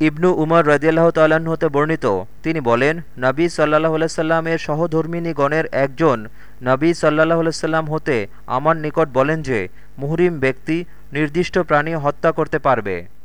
ইবনু উমর রদিয়াল্লাহ তাল্লাহ্ন হতে বর্ণিত। তিনি বলেন, নবী সাল্লাহ সাল্লামের সহধর্মিনী গণের একজন। নবী সাল্লাহ সাল্লাম হতে আমার নিকট বলেন যে, মুহরিম ব্যক্তি নির্দিষ্ট প্রাণী হত্যা করতে পারবে।